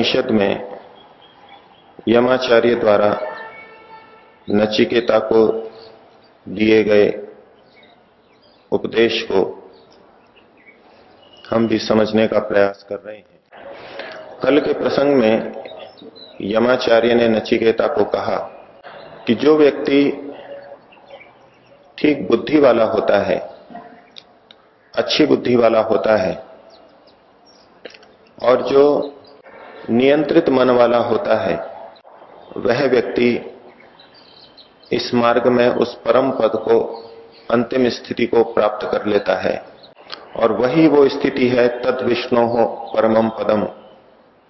कठोपनिषद में यमाचार्य द्वारा नचिकेता को दिए गए उपदेश को हम भी समझने का प्रयास कर रहे हैं। कल के प्रसंग में यमाचार्य ने नचिकेता को कहा कि जो व्यक्ति ठीक बुद्धि वाला होता है, अच्छी बुद्धि वाला होता है, और जो नियंत्रित मन वाला होता है। वह व्यक्ति इस मार्ग में उस परम पद को, अंतिम स्थिति को प्राप्त कर लेता है। और वही वो स्थिति है तद विष्णु हो परमम पदम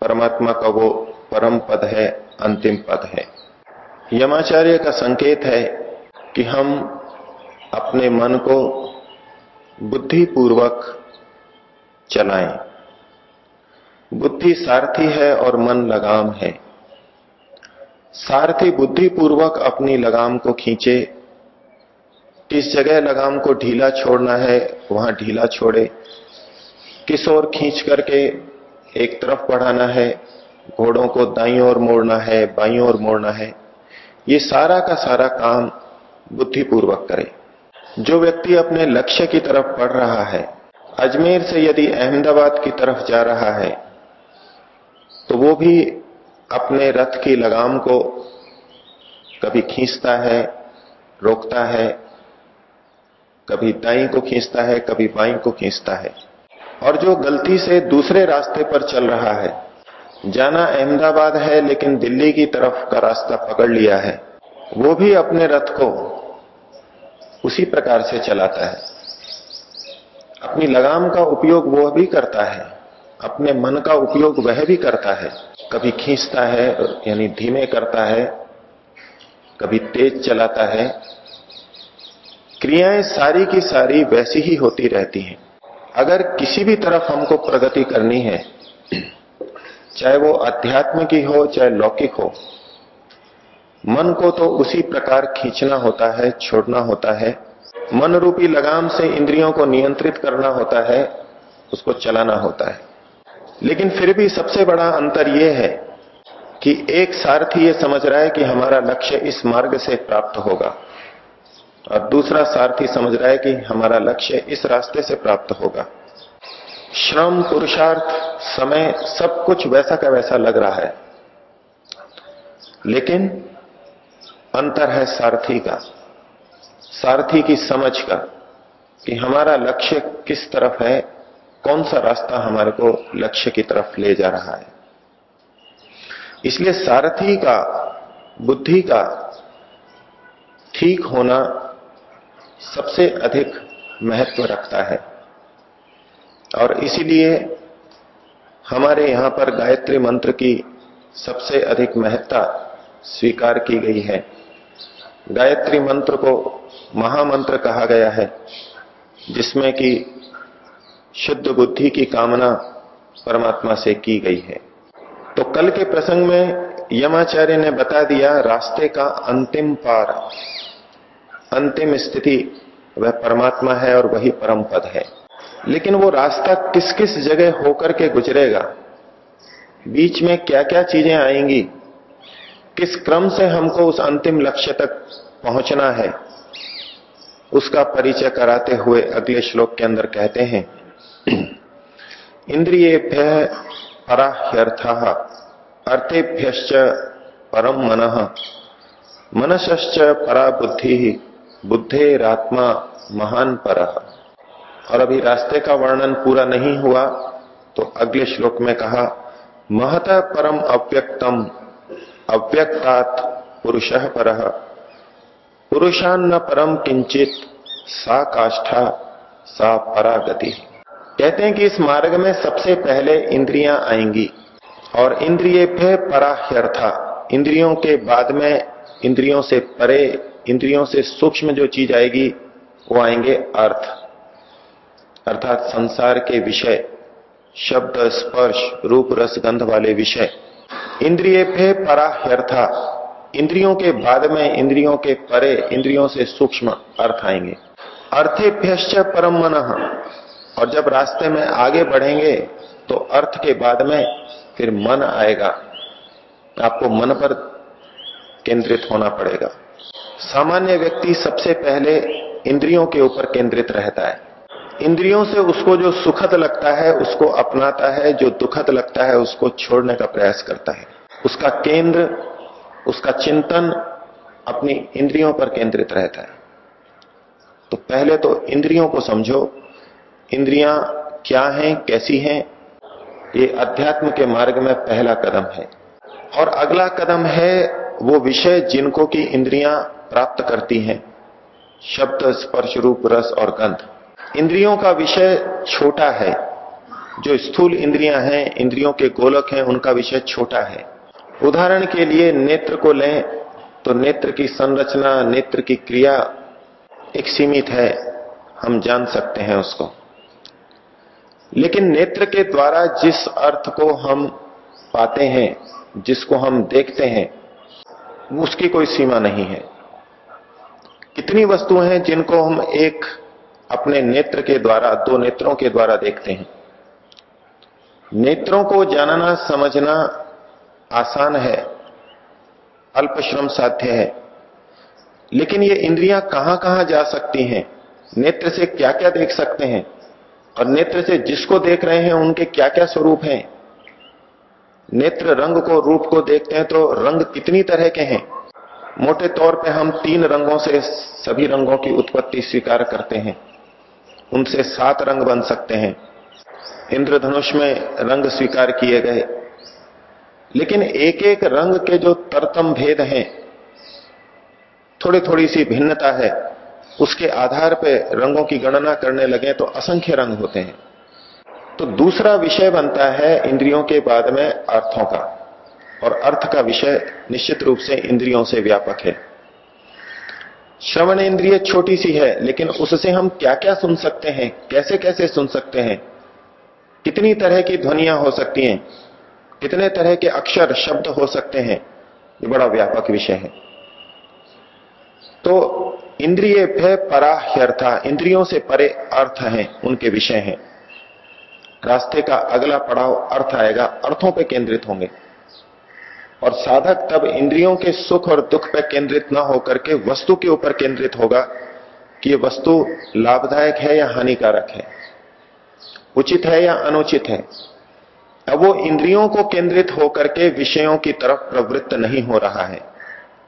परमात्मा का वो परम पद है, अंतिम पद है। यमाचार्य का संकेत है कि हम अपने मन को बुद्धिपूर्वक चलाएँ। बुद्धि सारथी है और मन लगाम है। सारथी बुद्धिपूर्वक अपनी लगाम को खींचे। किस जगह लगाम को ढीला छोड़ना है, वहाँ ढीला छोड़े। किस ओर खींच करके एक तरफ़ बढ़ाना है, घोड़ों को दाई ओर मोड़ना है, बाई ओर मोड़ना है। ये सारा का सारा काम बुद्धिपूर्वक करे। जो व्यक्ति अपने लक्ष्य की तरफ़ बढ़ रहा है, अजमेर से यदि अहमदाबाद की तरफ़ जा रहा है तो वो भी अपने रथ की लगाम को कभी खींचता है, रोकता है, कभी दाई को खींचता है, कभी बाई को खींचता है। और जो गलती से दूसरे रास्ते पर चल रहा है, जाना अहमदाबाद है, लेकिन दिल्ली की तरफ़ का रास्ता पकड़ लिया है, वो भी अपने रथ को उसी प्रकार से चलाता है। अपनी लगाम का उपयोग वो भी करता है। अपने मन का उपयोग वह भी करता है। कभी खींचता है, यानी धीमे करता है, कभी तेज चलाता है। क्रियाएँ सारी की सारी वैसी ही होती रहती हैं। अगर किसी भी तरफ़ हमको प्रगति करनी है, चाहे वो अध्यात्म की हो, चाहे लौकिक हो, मन को तो उसी प्रकार खींचना होता है, छोड़ना होता है। मन रूपी लगाम से इंद्रियों को नियंत्रित करना होता है, उसको चलाना होता है। लेकिन फिर भी सबसे बड़ा अंतर यह है कि एक सारथी ये समझ रहा है कि हमारा लक्ष्य इस मार्ग से प्राप्त होगा। और दूसरा सारथी समझ रहा है कि हमारा लक्ष्य इस रास्ते से प्राप्त होगा। श्रम, पुरुषार्थ, समय, सब कुछ वैसा का वैसा लग रहा है। लेकिन अंतर है सारथी का। सारथी की समझ का कि हमारा लक्ष्य किस तरफ़ है कौन सा रास्ता हमारे को लक्ष्य की तरफ़ ले जा रहा है? इसलिए सारथी का, बुद्धि का ठीक होना सबसे अधिक महत्व रखता है। और इसीलिए हमारे यहाँ पर गायत्री मंत्र की सबसे अधिक महत्ता स्वीकार की गई है। गायत्री मंत्र को महामंत्र कहा गया है, जिसमें कि शुद्ध बुद्धि की कामना परमात्मा से की गई है। तो कल के प्रसंग में यमाचार्य ने बता दिया, रास्ते का अंतिम पार, अंतिम स्थिति, वह परमात्मा है और वही परम पद है। लेकिन वो रास्ता किस किस जगह होकर के गुजरेगा? बीच में क्या क्या चीज़ें आएँगी? किस क्रम से हमको उस अंतिम लक्ष्य तक पहुँचना है? उसका परिचय कराते हुए अगले श्लोक के अंदर कहते हैं इंद्रियेभ्य पराह्यर्थ अर्थेभ्य परम मन। मनश्च परा बुद्धि बुद्धेरात्मा महान पर। और अभी रास्ते का वर्णन पूरा नहीं हुआ तो अगले श्लोक में कहा, महत परम अव्यक्तम, अव्यक्तात पुरुष पर। पुरुषान्न परम किंचित सा काष्ठा, सा परागति। कहते हैं कि इस मार्ग में सबसे पहले इंद्रियाँ आएँगी, और इंद्रिय पे पराह्यर्था इंद्रियों के बाद में इंद्रियों से परे, इंद्रियों से सूक्ष्म जो चीज़ आएगी, वो आएँगे अर्थ। अर्थात संसार के विषय, शब्द, स्पर्श, रूप, रस, गंध वाले विषय। इंद्रिय पे पराह्यर्था इंद्रियों के बाद में इंद्रियों के परे, इंद्रियों से सूक्ष्म अर्थ आएँगे। अर्थेभ्यश्च परम मन। और जब रास्ते में आगे बढ़ेंगे तो अर्थ के बाद में फिर मन आएगा। आपको मन पर केंद्रित होना पड़ेगा। सामान्य व्यक्ति सबसे पहले इंद्रियों के ऊपर केंद्रित रहता है। इंद्रियों से उसको जो सुखद लगता है, उसको अपनाता है, जो दुखद लगता है, उसको छोड़ने का प्रयास करता है। उसका केंद्र, उसका चिंतन अपनी इंद्रियों पर केंद्रित रहता है। तो पहले तो इंद्रियों को समझो इंद्रियाँ क्या हैं, कैसी हैं, ये अध्यात्म के मार्ग में पहला कदम है। और अगला कदम है वो विषय जिनको की इंद्रियाँ प्राप्त करती हैं। शब्द, स्पर्श, रूप, रस और गंध। इंद्रियों का विषय छोटा है। जो स्थूल इंद्रियाँ हैं, इंद्रियों के गोलक हैं, उनका विषय छोटा है। उदाहरण के लिए नेत्र को लें तो नेत्र की संरचना, नेत्र की क्रिया एक सीमित है, हम जान सकते हैं उसको। लेकिन नेत्र के द्वारा जिस अर्थ को हम पाते हैं, जिसको हम देखते हैं उसकी कोई सीमा नहीं है। कितनी वस्तुएँ हैं जिनको हम एक अपने नेत्र के द्वारा, दो नेत्रों के द्वारा देखते हैं। नेत्रों को जानना, समझना आसान है अल्प श्रम साध्य है। लेकिन ये इंद्रियाँ कहाँ कहाँ जा सकती हैं? नेत्र से क्या क्या देख सकते हैं? और नेत्र से जिसको देख रहे हैं, उनके क्या क्या स्वरूप हैं? नेत्र रंग को, रूप को देखते हैं तो रंग कितनी तरह के हैं? मोटे तौर पे हम तीन रंगों से सभी रंगों की उत्पत्ति स्वीकार करते हैं। उनसे सात रंग बन सकते हैं। इंद्रधनुष में रंग स्वीकार किए गए। लेकिन एक एक रंग के जो तरतम भेद हैं थोड़ी थोड़ी सी भिन्नता है। उसके आधार पर रंगों की गणना करने लगे तो असंख्य रंग होते हैं। तो दूसरा विषय बनता है इंद्रियों के बाद में अर्थों का। और अर्थ का विषय निश्चित रूप से इंद्रियों से व्यापक है। श्रवण इंद्रिय छोटी सी है, लेकिन उससे हम क्या क्या सुन सकते हैं कैसे कैसे सुन सकते हैं? कितनी तरह की ध्वनियाँ हो सकती हैं? कितने तरह के अक्षर, शब्द हो सकते हैं? ये बड़ा व्यापक विषय है। तो इंद्रिय भय पराह्यर्था इंद्रियों से परे अर्थ हैं, उनके विषय हैं। रास्ते का अगला पड़ाव अर्थ आएगा, अर्थों पर केंद्रित होंगे। और साधक तब इंद्रियों के सुख और दुख पर केंद्रित न होकर के वस्तु के ऊपर केंद्रित होगा कि ये वस्तु लाभदायक है या हानिकारक है। उचित है या अनुचित है। अब वो इंद्रियों को केंद्रित होकर के विषयों की तरफ़ प्रवृत्त नहीं हो रहा है।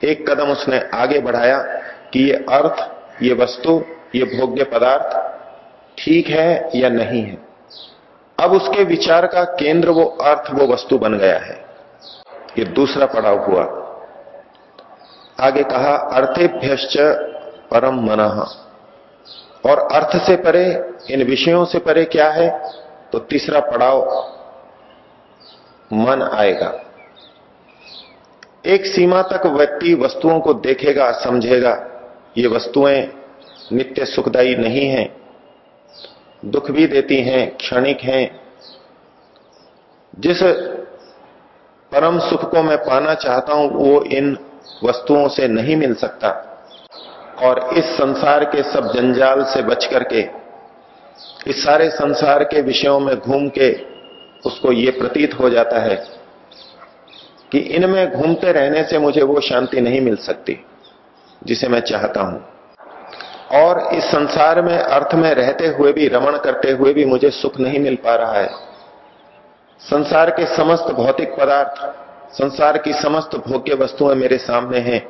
एक कदम उसने आगे बढ़ाया कि ये अर्थ, ये वस्तु, ये भोग्य पदार्थ ठीक है या नहीं है? अब उसके विचार का केंद्र वो अर्थ, वो वस्तु बन गया है। ये दूसरा पड़ाव हुआ। आगे कहा, अर्थेभ्यश्च परम मन। और अर्थ से परे, इन विषयों से परे क्या है? तो तीसरा पड़ाव, मन आएगा। एक सीमा तक व्यक्ति वस्तुओं को देखेगा, समझेगा। ये वस्तुएँ नित्य सुखदायी नहीं हैं, दुख भी देती हैं, क्षणिक हैं। जिस परम सुख को मैं पाना चाहता हूँ, वो इन वस्तुओं से नहीं मिल सकता। और इस संसार के सब जंजाल से बच करके, इस सारे संसार के विषयों में घूम के उसको ये प्रतीत हो जाता है कि इनमें घूमते रहने से मुझे वो शांति नहीं मिल सकती। जिसे मैं चाहता हूँ। और इस संसार में, अर्थ में रहते हुए भी, रमण करते हुए भी मुझे सुख नहीं मिल पा रहा है। संसार के समस्त भौतिक पदार्थ, संसार की समस्त भोग्य वस्तुएँ मेरे सामने हैं।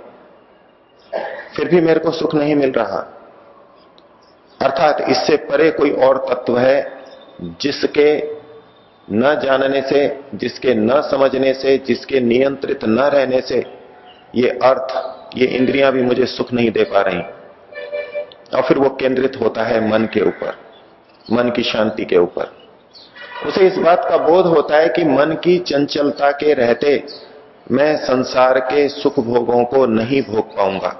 फिर भी मेरे को सुख नहीं मिल रहा। अर्थात इससे परे कोई और तत्व है, जिसके न जानने से, जिसके न समझने से, जिसके नियंत्रित न रहने से, ये अर्थ ये इंद्रियाँ भी मुझे सुख नहीं दे पा रही। और फिर वो केंद्रित होता है मन के ऊपर, मन की शांति के ऊपर। उसे इस बात का बोध होता है कि मन की चंचलता के रहते मैं संसार के सुख भोगों को नहीं भोग पाऊँगा।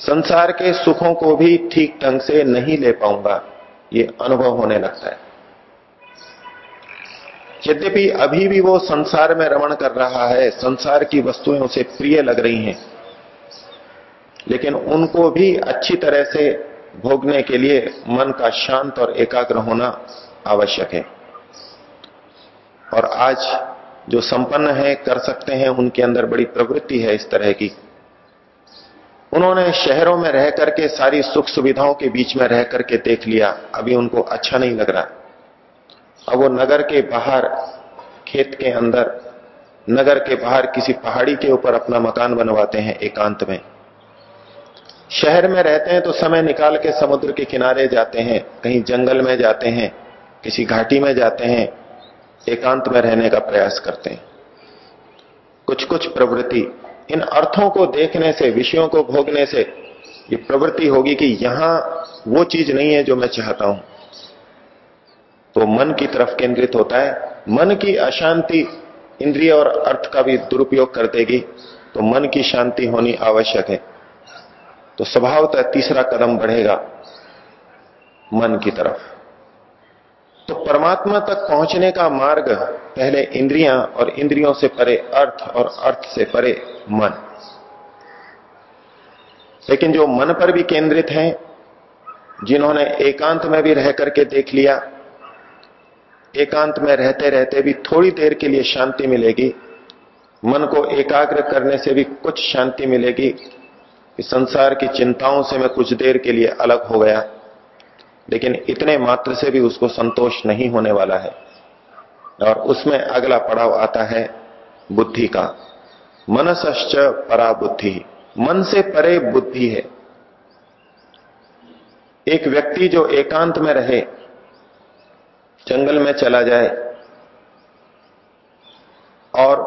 संसार के सुखों को भी ठीक ढंग से नहीं ले पाऊँगा, ये अनुभव होने लगता है। यद्यपि अभी भी वो संसार में रमण कर रहा है, संसार की वस्तुएँ उसे प्रिय लग रही हैं लेकिन उनको भी अच्छी तरह से भोगने के लिए मन का शांत और एकाग्र होना आवश्यक है। और आज जो संपन्न है, कर सकते हैं, उनके अंदर बड़ी प्रवृत्ति है इस तरह की। उन्होंने शहरों में रह करके सारी सुख सुविधाओं के बीच में रह करके देख लिया। अभी उनको अच्छा नहीं लग रहा। अब वो नगर के बाहर, खेत के अंदर, नगर के बाहर किसी पहाड़ी के ऊपर अपना मकान बनवाते हैं एकांत में। शहर में रहते हैं तो समय निकाल के समुद्र के किनारे जाते हैं, कहीं जंगल में जाते हैं, किसी घाटी में जाते हैं, एकांत में रहने का प्रयास करते हैं। कुछ कुछ प्रवृत्ति इन अर्थों को देखने से, विषयों को भोगने से ये प्रवृत्ति होगी कि यहाँ वो चीज़ नहीं है जो मैं चाहता हूँ। तो मन की तरफ़ केंद्रित होता है। मन की अशांति इंद्रिय और अर्थ का भी दुरुपयोग कर देगी। तो मन की शांति होनी आवश्यक है। तो स्वभावतः तीसरा कदम बढ़ेगा मन की तरफ़। तो परमात्मा तक पहुँचने का मार्ग पहले इंद्रियाँ और इंद्रियों से परे अर्थ और अर्थ से परे मन। लेकिन जो मन पर भी केंद्रित हैं, जिन्होंने एकांत में भी रह करके देख लिया, एकांत में रहते रहते भी थोड़ी देर के लिए शांति मिलेगी, मन को एकाग्र करने से भी कुछ शांति मिलेगी कि संसार की चिंताओं से मैं कुछ देर के लिए अलग हो गया, लेकिन इतने मात्र से भी उसको संतोष नहीं होने वाला है। और उसमें अगला पड़ाव आता है बुद्धि का। मनसश्च परा बुद्धि मन से परे बुद्धि है। एक व्यक्ति जो एकांत में रहे, जंगल में चला जाए, और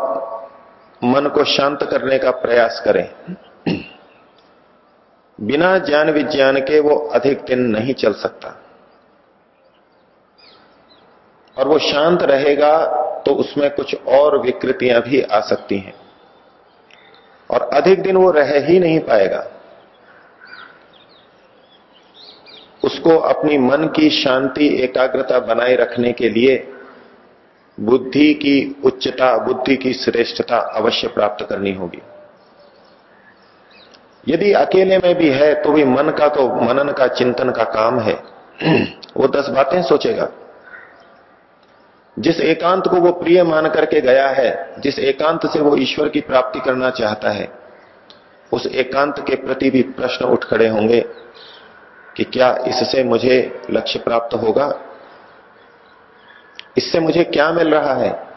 मन को शांत करने का प्रयास करें बिना ज्ञान विज्ञान के वो अधिक दिन नहीं चल सकता। और वो शांत रहेगा तो उसमें कुछ और विकृतियाँ भी आ सकती हैं। और अधिक दिन वो रह ही नहीं पाएगा। उसको अपनी मन की शांति, एकाग्रता बनाए रखने के लिए बुद्धि की उच्चता, बुद्धि की श्रेष्ठता अवश्य प्राप्त करनी होगी। यदि अकेले में भी है तो भी मन का तो मनन का, चिंतन का काम है। वो दस बातें सोचेगा। जिस एकांत को वो प्रिय मान करके गया है, जिस एकांत से वो ईश्वर की प्राप्ति करना चाहता है, उस एकांत के प्रति भी प्रश्न उठ खड़े होंगे कि क्या इससे मुझे लक्ष्य प्राप्त होगा? इससे मुझे क्या मिल रहा है?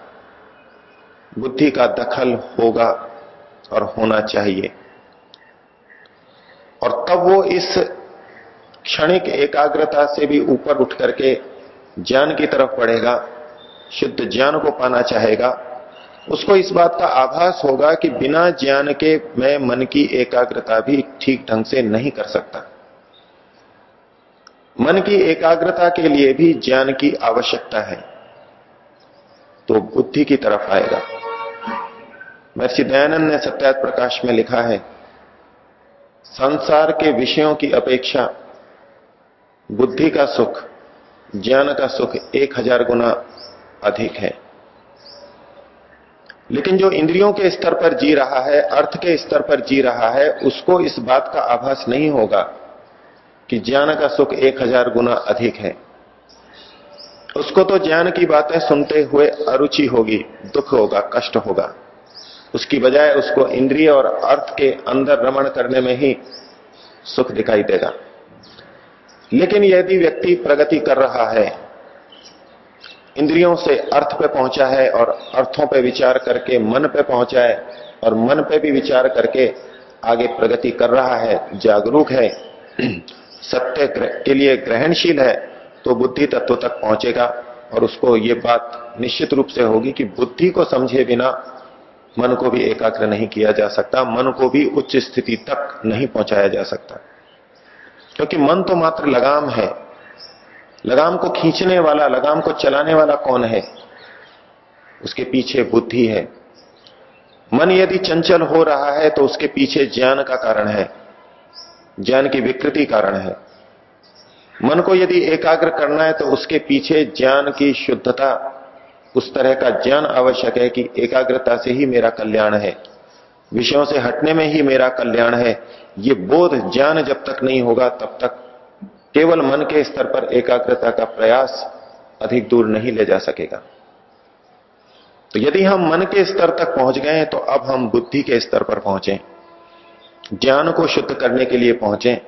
बुद्धि का दखल होगा और होना चाहिए। और तब वो इस क्षणिक एकाग्रता से भी ऊपर उठ करके ज्ञान की तरफ़ बढ़ेगा, शुद्ध ज्ञान को पाना चाहेगा। उसको इस बात का आभास होगा कि बिना ज्ञान के मैं मन की एकाग्रता भी ठीक ढंग से नहीं कर सकता। मन की एकाग्रता के लिए भी ज्ञान की आवश्यकता है तो बुद्धि की तरफ़ आएगा। महर्षि दयानंद ने सत्यात प्रकाश में लिखा है संसार के विषयों की अपेक्षा बुद्धि का सुख, ज्ञान का सुख एक हज़ार गुना अधिक है। लेकिन जो इंद्रियों के स्तर पर जी रहा है, अर्थ के स्तर पर जी रहा है, उसको इस बात का आभास नहीं होगा कि ज्ञान का सुख एक हज़ार गुना अधिक है। उसको तो ज्ञान की बातें सुनते हुए अरुचि होगी, दुख होगा, कष्ट होगा। उसकी बजाय उसको इंद्रिय और अर्थ के अंदर रमण करने में ही सुख दिखाई देगा। लेकिन यदि व्यक्ति प्रगति कर रहा है, इंद्रियों से अर्थ पे पहुँचा है और अर्थों पे विचार करके मन पे पहुँचा है और मन पे भी विचार करके आगे प्रगति कर रहा है, जागरूक है, सत्य के लिए ग्रहणशील है तो बुद्धि तत्व तक पहुंचेगा और उसको ये बात निश्चित रूप से होगी कि बुद्धि को समझे बिना मन को भी एकाग्र नहीं किया जा सकता, मन को भी उच्च स्थिति तक नहीं पहुँचाया जा सकता। क्योंकि मन तो मात्र लगाम है। लगाम को खींचने वाला, लगाम को चलाने वाला कौन है? उसके पीछे बुद्धि है। मन यदि चंचल हो रहा है तो उसके पीछे ज्ञान का कारण है। ज्ञान की विकृति कारण है। मन को यदि एकाग्र करना है तो उसके पीछे ज्ञान की शुद्धता उस तरह का ज्ञान आवश्यक है कि एकाग्रता से ही मेरा कल्याण है। विषयों से हटने में ही मेरा कल्याण है। ये बोध ज्ञान जब तक नहीं होगा, तब तक केवल मन के स्तर पर एकाग्रता का प्रयास अधिक दूर नहीं ले जा सकेगा। तो यदि हम मन के स्तर तक पहुँच गए तो अब हम बुद्धि के स्तर पर पहुँचे। ज्ञान को शुद्ध करने के लिए पहुँचे।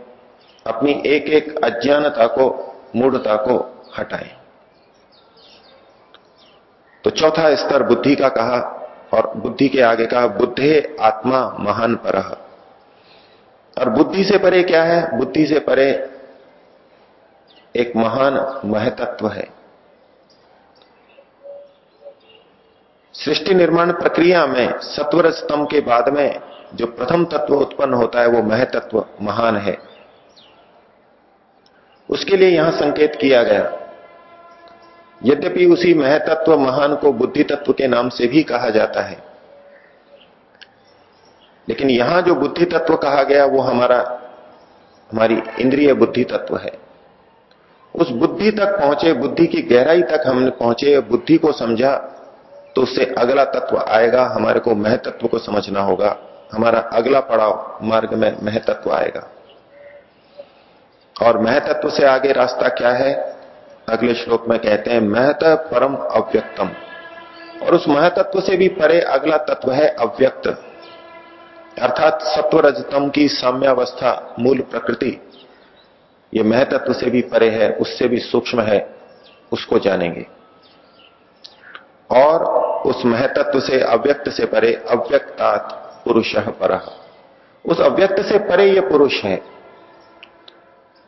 अपनी एक एक अज्ञानता को, मूढ़ता को हटाएँ। चौथा स्तर बुद्धि का कहा और बुद्धि के आगे कहा, बुद्धे आत्मा महान पर। और बुद्धि से परे क्या है? बुद्धि से परे एक महान महतत्व है। सृष्टि निर्माण प्रक्रिया में, सत्वर स्तंभ के बाद में जो प्रथम तत्व उत्पन्न होता है, वो महतत्व महान है। उसके लिए यहाँ संकेत किया गया। यद्यपि उसी महतत्व महान को बुद्धि तत्व के नाम से भी कहा जाता है। लेकिन यहाँ जो बुद्धि तत्व कहा गया, वो हमारा, हमारी इंद्रिय बुद्धि तत्व है। उस बुद्धि तक पहुँचे, बुद्धि की गहराई तक हमने पहुँचे, बुद्धि को समझा तो उससे अगला तत्व आएगा, हमारे को महतत्व को समझना होगा। हमारा अगला पड़ाव मार्ग में महतत्व आएगा। और महतत्व से आगे रास्ता क्या है? अगले श्लोक में कहते हैं, महत परम अव्यक्तम। और उस महतत्व से भी परे अगला तत्व है अव्यक्त। अर्थात सत्वरजतम की साम्यावस्था, मूल प्रकृति, ये महतत्व से भी परे है, उससे भी सूक्ष्म है, उसको जानेंगे। और उस महतत्व से, अव्यक्त से परे अव्यक्तात् पुरुष पर। उस अव्यक्त से परे ये पुरुष है।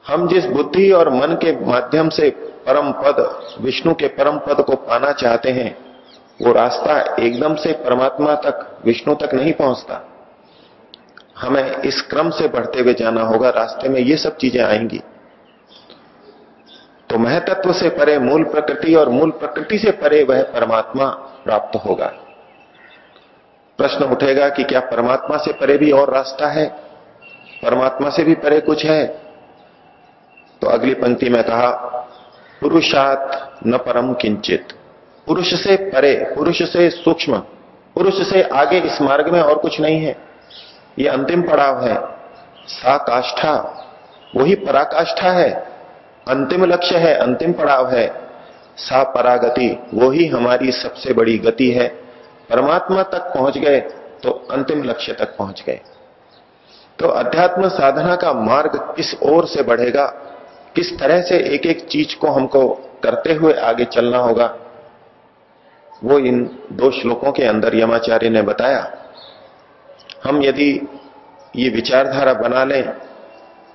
हम जिस बुद्धि और मन के माध्यम से परम पद, विष्णु के परम पद को पाना चाहते हैं, वो रास्ता एकदम से परमात्मा तक, विष्णु तक नहीं पहुँचता। हमें इस क्रम से बढ़ते हुए जाना होगा, रास्ते में ये सब चीज़ें आएँगी। तो महतत्व से परे, मूल प्रकृति और मूल प्रकृति से परे वह परमात्मा प्राप्त होगा। प्रश्न उठेगा कि क्या परमात्मा से परे भी और रास्ता है? परमात्मा से भी परे कुछ है? तो अगली पंक्ति में कहा, पुरुषात न परम किंचित। पुरुष से परे, पुरुष से सूक्ष्म, पुरुष से आगे इस मार्ग में और कुछ नहीं है। ये अंतिम पड़ाव है। सा काष्ठा वही पराकाष्ठा है। अंतिम लक्ष्य है, अंतिम पड़ाव है। सा परागति वो ही हमारी सबसे बड़ी गति है। परमात्मा तक पहुँच गए तो अंतिम लक्ष्य तक पहुँच गए। तो अध्यात्म साधना का मार्ग किस ओर से बढ़ेगा? किस तरह से एक एक चीज़ को हमको करते हुए आगे चलना होगा, वो इन दो श्लोकों के अंदर यमाचार्य ने बताया। हम यदि ये विचारधारा बना लें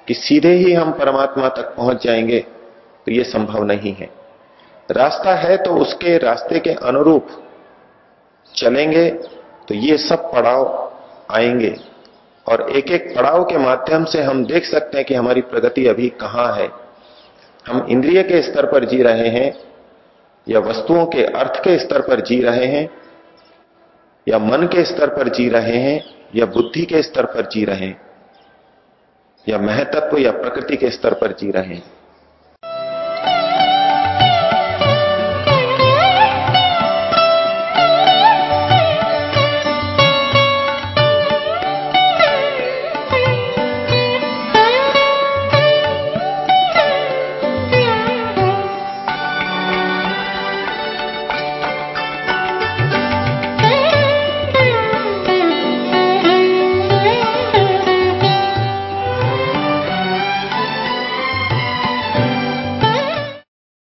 कि सीधे ही हम परमात्मा तक पहुँच जाएँगे तो ये संभव नहीं है। रास्ता है तो उसके रास्ते के अनुरूप चलेंगे तो ये सब पड़ाव आएँगे। और एक एक पड़ाव के माध्यम से हम देख सकते हैं कि हमारी प्रगति अभी कहाँ है। हम इंद्रिय के स्तर पर जी रहे हैं या वस्तुओं के अर्थ के स्तर पर जी रहे हैं या मन के स्तर पर जी रहे हैं या बुद्धि के स्तर पर जी रहे हैं या महतत्व या प्रकृति के स्तर पर जी रहे हैं।